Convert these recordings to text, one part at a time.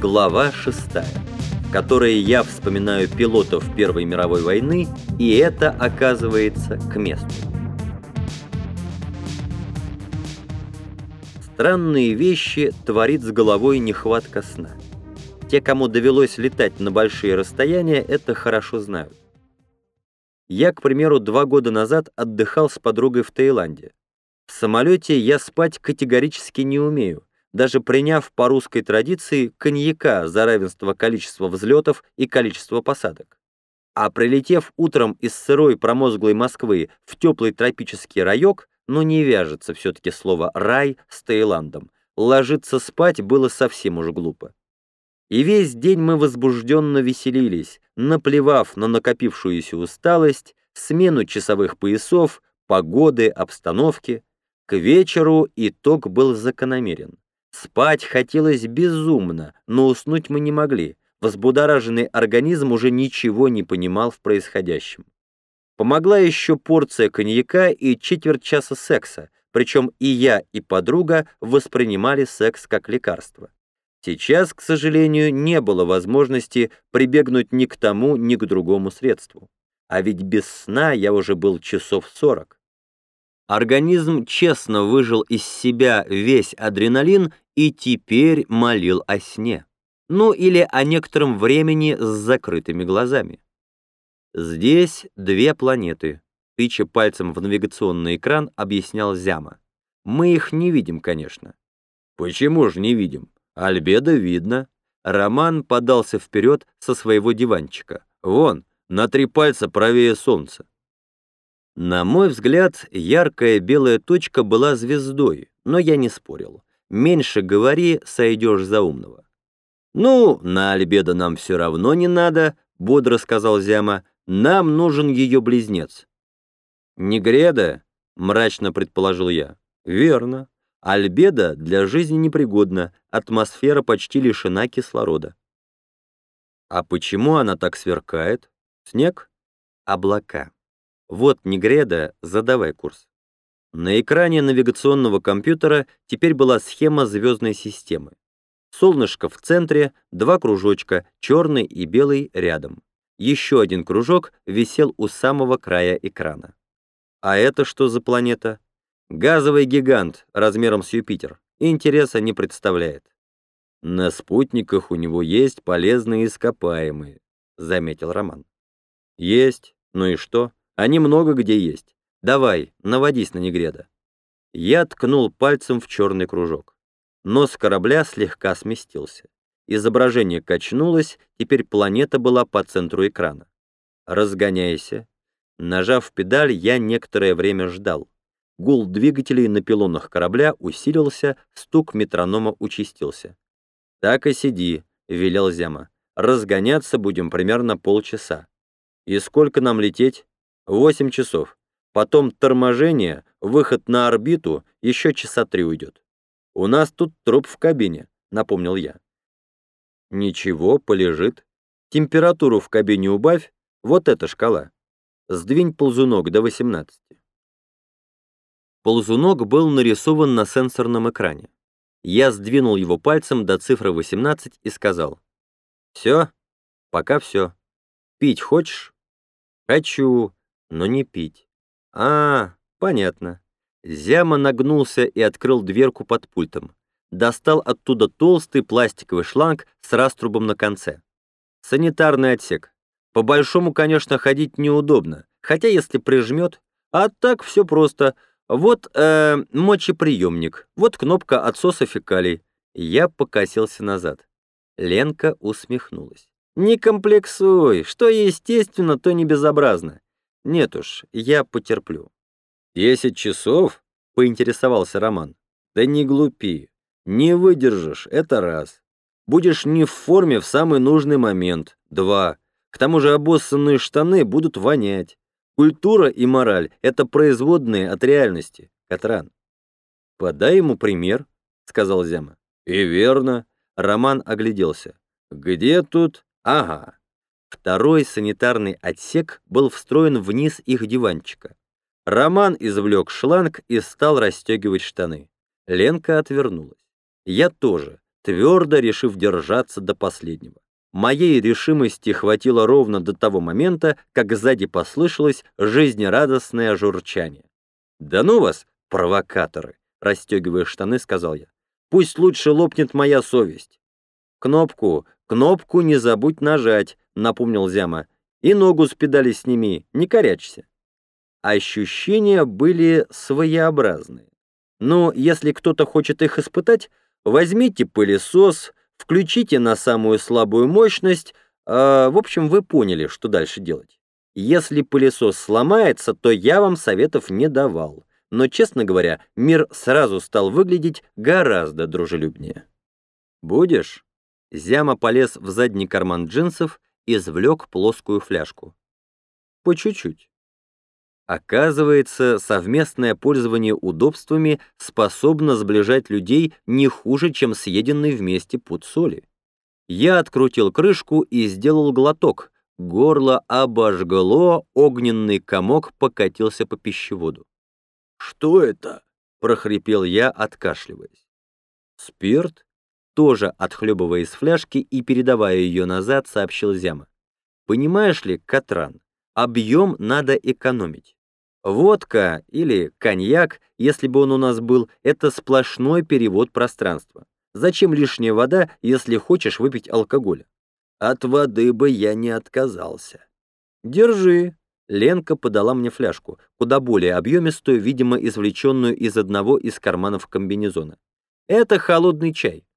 Глава 6, в которой я вспоминаю пилотов Первой мировой войны, и это оказывается к месту. Странные вещи творит с головой нехватка сна. Те, кому довелось летать на большие расстояния, это хорошо знают. Я, к примеру, два года назад отдыхал с подругой в Таиланде. В самолете я спать категорически не умею, даже приняв по русской традиции коньяка за равенство количества взлетов и количества посадок. А прилетев утром из сырой промозглой Москвы в теплый тропический райок, но не вяжется все-таки слово «рай» с Таиландом. Ложиться спать было совсем уж глупо. И весь день мы возбужденно веселились, наплевав на накопившуюся усталость, смену часовых поясов, погоды, обстановки. К вечеру итог был закономерен. Спать хотелось безумно, но уснуть мы не могли. Взбудораженный организм уже ничего не понимал в происходящем. Помогла еще порция коньяка и четверть часа секса, причем и я, и подруга воспринимали секс как лекарство. Сейчас, к сожалению, не было возможности прибегнуть ни к тому, ни к другому средству. А ведь без сна я уже был часов сорок. Организм честно выжил из себя весь адреналин и теперь молил о сне. Ну или о некотором времени с закрытыми глазами. Здесь две планеты. Тыча пальцем в навигационный экран, объяснял Зяма. Мы их не видим, конечно. Почему же не видим? Альбедо видно. Роман подался вперед со своего диванчика. Вон, на три пальца правее солнца. На мой взгляд, яркая белая точка была звездой, но я не спорил. Меньше говори, сойдешь за умного. «Ну, на Альбедо нам все равно не надо», — бодро сказал Зяма. Нам нужен ее близнец». «Негреда?» — мрачно предположил я. «Верно. Альбеда для жизни непригодна, атмосфера почти лишена кислорода». «А почему она так сверкает? Снег?» «Облака. Вот Негреда, задавай курс». На экране навигационного компьютера теперь была схема звездной системы. Солнышко в центре, два кружочка, черный и белый рядом. Еще один кружок висел у самого края экрана. А это что за планета? Газовый гигант размером с Юпитер. Интереса не представляет. На спутниках у него есть полезные ископаемые, заметил Роман. Есть. Ну и что? Они много где есть. Давай, наводись на Негреда. Я ткнул пальцем в черный кружок. Нос корабля слегка сместился. Изображение качнулось, теперь планета была по центру экрана. «Разгоняйся». Нажав педаль, я некоторое время ждал. Гул двигателей на пилонах корабля усилился, стук метронома участился. «Так и сиди», — велел Зяма. «Разгоняться будем примерно полчаса». «И сколько нам лететь?» «Восемь часов. Потом торможение, выход на орбиту, еще часа три уйдет». «У нас тут труп в кабине», — напомнил я. Ничего, полежит. Температуру в кабине убавь, вот эта шкала. Сдвинь ползунок до 18. Ползунок был нарисован на сенсорном экране. Я сдвинул его пальцем до цифры 18 и сказал. «Все? Пока все. Пить хочешь?» «Хочу, но не пить». «А, понятно». Зяма нагнулся и открыл дверку под пультом достал оттуда толстый пластиковый шланг с раструбом на конце. Санитарный отсек. По-большому, конечно, ходить неудобно, хотя если прижмет, а так все просто. Вот э, мочеприемник, вот кнопка отсоса фекалий. Я покосился назад. Ленка усмехнулась. «Не комплексуй, что естественно, то не безобразно. Нет уж, я потерплю». «Десять часов?» — поинтересовался Роман. «Да не глупи. Не выдержишь, это раз. Будешь не в форме в самый нужный момент, два. К тому же обоссанные штаны будут вонять. Культура и мораль — это производные от реальности, Катран. «Подай ему пример», — сказал Зяма. «И верно». Роман огляделся. «Где тут? Ага». Второй санитарный отсек был встроен вниз их диванчика. Роман извлек шланг и стал расстегивать штаны. Ленка отвернулась. Я тоже, твердо решив держаться до последнего. Моей решимости хватило ровно до того момента, как сзади послышалось жизнерадостное журчание. «Да ну вас, провокаторы!» — расстегивая штаны, сказал я. «Пусть лучше лопнет моя совесть». «Кнопку, кнопку не забудь нажать», — напомнил Зяма. «И ногу с педали сними, не корячься». Ощущения были своеобразные. Но если кто-то хочет их испытать, возьмите пылесос, включите на самую слабую мощность, э, в общем, вы поняли, что дальше делать. Если пылесос сломается, то я вам советов не давал. Но, честно говоря, мир сразу стал выглядеть гораздо дружелюбнее. «Будешь?» Зяма полез в задний карман джинсов и извлек плоскую фляжку. «По чуть-чуть». Оказывается, совместное пользование удобствами способно сближать людей не хуже, чем съеденный вместе пуд соли. Я открутил крышку и сделал глоток. Горло обожгло, огненный комок покатился по пищеводу. «Что это?» — прохрипел я, откашливаясь. «Спирт?» Тоже отхлебывая из фляжки и передавая ее назад, сообщил Зяма. «Понимаешь ли, Катран, объем надо экономить. Водка или коньяк, если бы он у нас был, это сплошной перевод пространства. Зачем лишняя вода, если хочешь выпить алкоголя? От воды бы я не отказался. Держи. Ленка подала мне фляжку, куда более объемистую, видимо, извлеченную из одного из карманов комбинезона. Это холодный чай.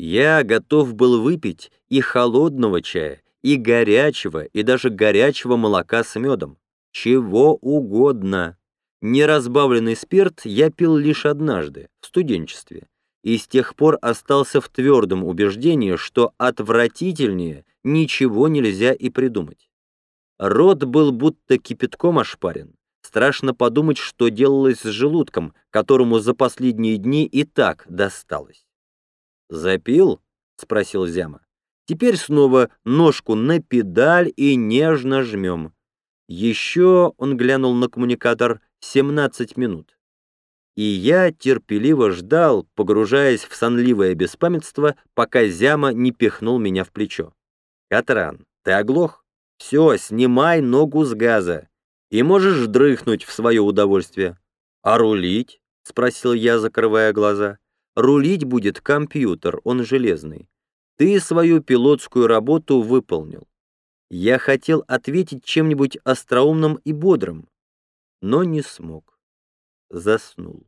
Я готов был выпить и холодного чая, и горячего, и даже горячего молока с медом. Чего угодно. Неразбавленный спирт я пил лишь однажды, в студенчестве, и с тех пор остался в твердом убеждении, что отвратительнее ничего нельзя и придумать. Рот был будто кипятком ошпарен. Страшно подумать, что делалось с желудком, которому за последние дни и так досталось. «Запил?» — спросил Зяма. «Теперь снова ножку на педаль и нежно жмем. Еще он глянул на коммуникатор 17 минут. И я терпеливо ждал, погружаясь в сонливое беспамятство, пока Зяма не пихнул меня в плечо. «Катран, ты оглох? Все, снимай ногу с газа, и можешь дрыхнуть в свое удовольствие». «А рулить?» — спросил я, закрывая глаза. «Рулить будет компьютер, он железный. Ты свою пилотскую работу выполнил. Я хотел ответить чем-нибудь остроумным и бодрым, но не смог. Заснул.